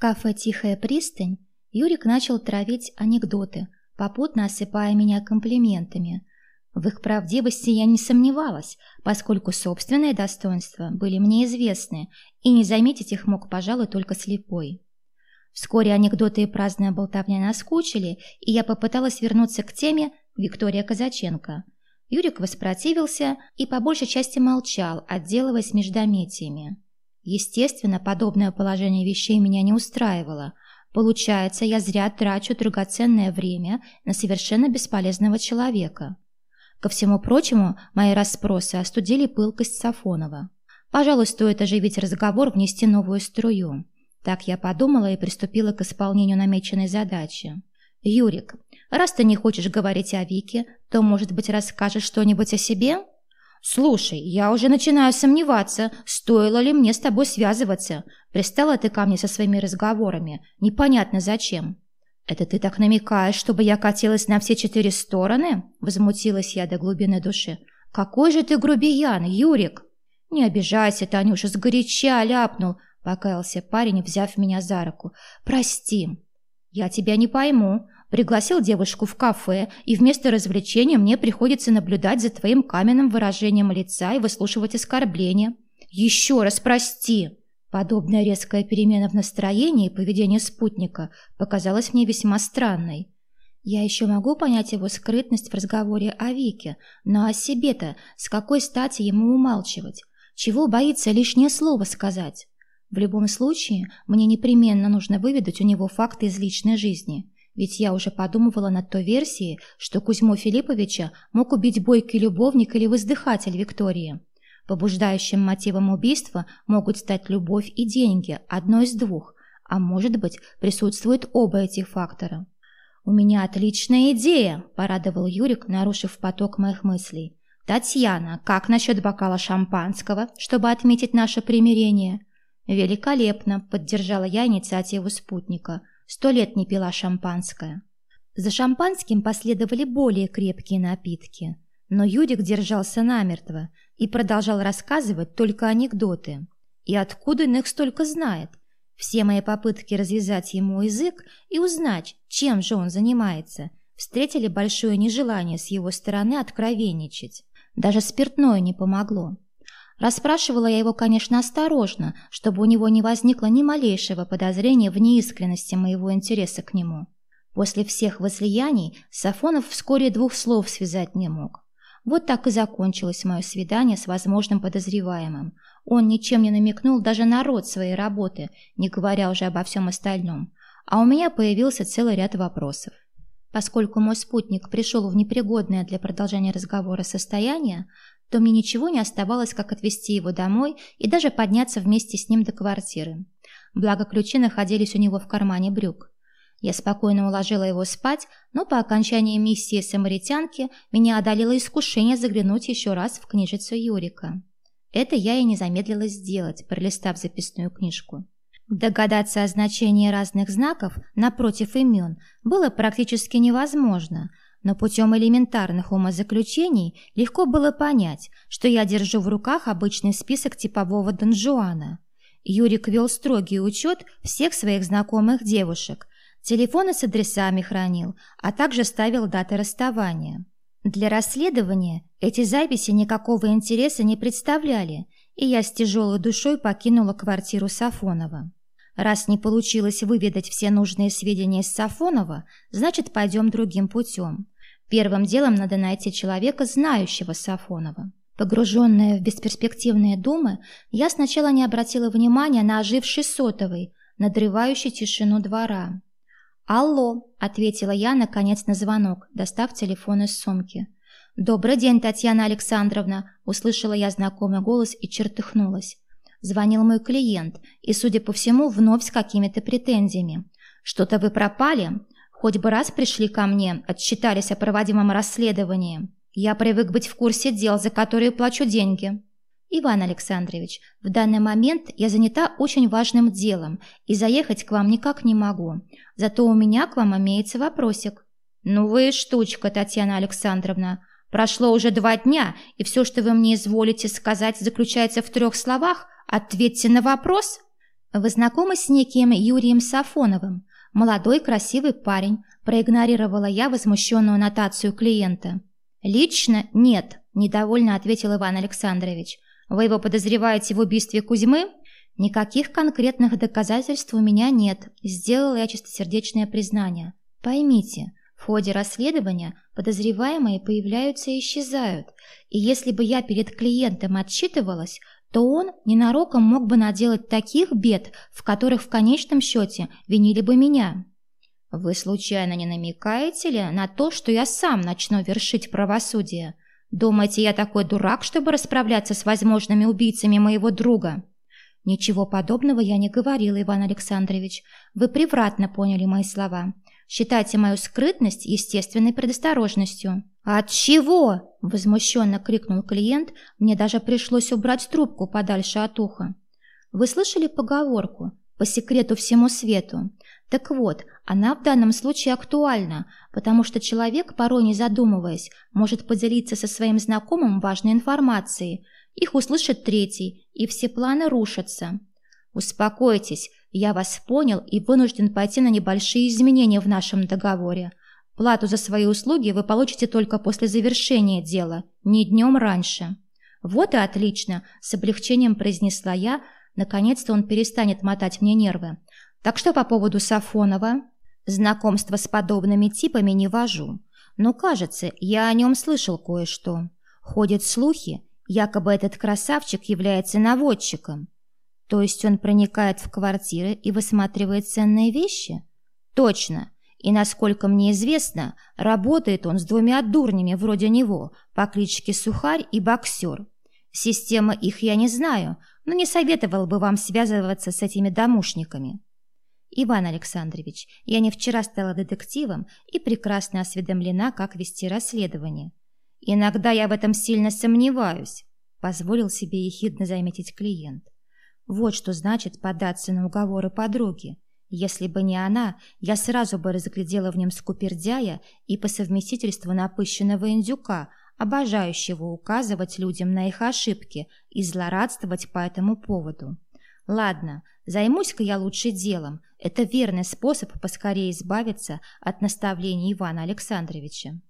кафе «Тихая пристань» Юрик начал травить анекдоты, попутно осыпая меня комплиментами. В их правдивости я не сомневалась, поскольку собственные достоинства были мне известны, и не заметить их мог, пожалуй, только слепой. Вскоре анекдоты и праздная болтовня наскучили, и я попыталась вернуться к теме Виктория Казаченко. Юрик воспротивился и по большей части молчал, отделываясь междометиями. Естественно, подобное положение вещей меня не устраивало. Получается, я зря трачу драгоценное время на совершенно бесполезного человека. Ко всему прочему, мои расспросы остудили пылкость Сафонова. Пожалуй, стоит оживить разговор, внести новую струю. Так я подумала и приступила к исполнению намеченной задачи. «Юрик, раз ты не хочешь говорить о Вике, то, может быть, расскажешь что-нибудь о себе?» «Слушай, я уже начинаю сомневаться, стоило ли мне с тобой связываться. Пристала ты ко мне со своими разговорами. Непонятно зачем». «Это ты так намекаешь, чтобы я катилась на все четыре стороны?» Возмутилась я до глубины души. «Какой же ты грубиян, Юрик!» «Не обижайся, Танюша, сгоряча ляпнул», — покаялся парень, взяв меня за руку. «Прости». «Я тебя не пойму. Пригласил девушку в кафе, и вместо развлечения мне приходится наблюдать за твоим каменным выражением лица и выслушивать оскорбления. Еще раз прости!» Подобная резкая перемена в настроении и поведении спутника показалась мне весьма странной. Я еще могу понять его скрытность в разговоре о Вике, но о себе-то с какой стати ему умалчивать? Чего боится лишнее слово сказать? В любом случае, мне непременно нужно выведать у него факты из личной жизни. Ведь я уже подумывала над той версией, что Кузьму Филипповича мог убить бойкий любовник или воздыхатель Виктории. Побуждающим мотивом убийства могут стать любовь и деньги, одно из двух, а может быть, присутствуют оба этих фактора. «У меня отличная идея», – порадовал Юрик, нарушив поток моих мыслей. «Татьяна, как насчет бокала шампанского, чтобы отметить наше примирение?» «Великолепно», – поддержала я инициативу спутника. «Сто лет не пила шампанское». За шампанским последовали более крепкие напитки, но Юрик держался намертво и продолжал рассказывать только анекдоты. И откуда он их столько знает? Все мои попытки развязать ему язык и узнать, чем же он занимается, встретили большое нежелание с его стороны откровенничать. Даже спиртное не помогло. Расспрашивала я его, конечно, осторожно, чтобы у него не возникло ни малейшего подозрения в неискренности моего интереса к нему. После всех возлияний Сафонов вскоре двух слов связать не мог. Вот так и закончилось мое свидание с возможным подозреваемым. Он ничем не намекнул даже на род своей работы, не говоря уже обо всем остальном. А у меня появился целый ряд вопросов. Поскольку мой спутник пришел в непригодное для продолжения разговора состояние, то мне ничего не оставалось, как отвезти его домой и даже подняться вместе с ним до квартиры. Благо ключи находились у него в кармане брюк. Я спокойно уложила его спать, но по окончании миссии самаритянки меня одолело искушение заглянуть еще раз в книжицу Юрика. Это я и не замедлила сделать, пролистав записную книжку. Догадаться о значении разных знаков напротив имен было практически невозможно – но путем элементарных умозаключений легко было понять, что я держу в руках обычный список типового донжуана. Юрик вел строгий учет всех своих знакомых девушек, телефоны с адресами хранил, а также ставил даты расставания. Для расследования эти записи никакого интереса не представляли, и я с тяжелой душой покинула квартиру Сафонова. Раз не получилось выведать все нужные сведения из Сафонова, значит, пойдем другим путем. Первым делом надо найти человека, знающего Сафонова. Погруженная в бесперспективные думы, я сначала не обратила внимания на оживший сотовый, надрывающий тишину двора. «Алло», — ответила я, наконец, на звонок, достав телефон из сумки. «Добрый день, Татьяна Александровна», — услышала я знакомый голос и чертыхнулась. Звонил мой клиент, и, судя по всему, вновь с какими-то претензиями. «Что-то вы пропали? Хоть бы раз пришли ко мне, отчитались о проводимом расследовании. Я привык быть в курсе дел, за которые плачу деньги. Иван Александрович, в данный момент я занята очень важным делом и заехать к вам никак не могу. Зато у меня к вам имеется вопросик. Ну вы штучка, Татьяна Александровна. Прошло уже два дня, и все, что вы мне изволите сказать, заключается в трех словах. Ответьте на вопрос. Вы знакомы с неким Юрием Сафоновым? Молодой красивый парень, проигнорировала я возмущенную нотацию клиента. Лично нет, недовольно ответил Иван Александрович. Вы его подозреваете в убийстве Кузьмы? Никаких конкретных доказательств у меня нет, сделала я чистосердечное признание. Поймите, в ходе расследования подозреваемые появляются и исчезают, и если бы я перед клиентом отчитывалась, то он ненароком мог бы наделать таких бед, в которых в конечном счете винили бы меня. Вы случайно не намекаете ли на то, что я сам начну вершить правосудие? Думаете, я такой дурак, чтобы расправляться с возможными убийцами моего друга? Ничего подобного я не говорила, Иван Александрович. Вы превратно поняли мои слова. Считайте мою скрытность естественной предосторожностью. «От чего?» – возмущенно крикнул клиент. Мне даже пришлось убрать трубку подальше от уха. Вы слышали поговорку «по секрету всему свету»? Так вот, она в данном случае актуальна, потому что человек, порой не задумываясь, может поделиться со своим знакомым важной информацией. Их услышит третий, и все планы рушатся. Успокойтесь, я вас понял и вынужден пойти на небольшие изменения в нашем договоре. Плату за свои услуги вы получите только после завершения дела, не днем раньше». «Вот и отлично», – с облегчением произнесла я. Наконец-то он перестанет мотать мне нервы. «Так что по поводу Сафонова?» «Знакомство с подобными типами не вожу. Но, кажется, я о нем слышал кое-что. Ходят слухи, якобы этот красавчик является наводчиком. То есть он проникает в квартиры и высматривает ценные вещи? Точно. И, насколько мне известно, работает он с двумя дурнями вроде него по кличке Сухарь и Боксер. Система их я не знаю, но не советовал бы вам связываться с этими домушниками. Иван Александрович, я не вчера стала детективом и прекрасно осведомлена, как вести расследование. Иногда я в этом сильно сомневаюсь, позволил себе ехидно заметить клиент. Вот что значит податься на уговоры подруги. Если бы не она, я сразу бы разглядела в нем скупердяя и по совместительству напыщенного индюка, обожающего указывать людям на их ошибки и злорадствовать по этому поводу. Ладно, займусь-ка я лучше делом. Это верный способ поскорее избавиться от наставлений Ивана Александровича.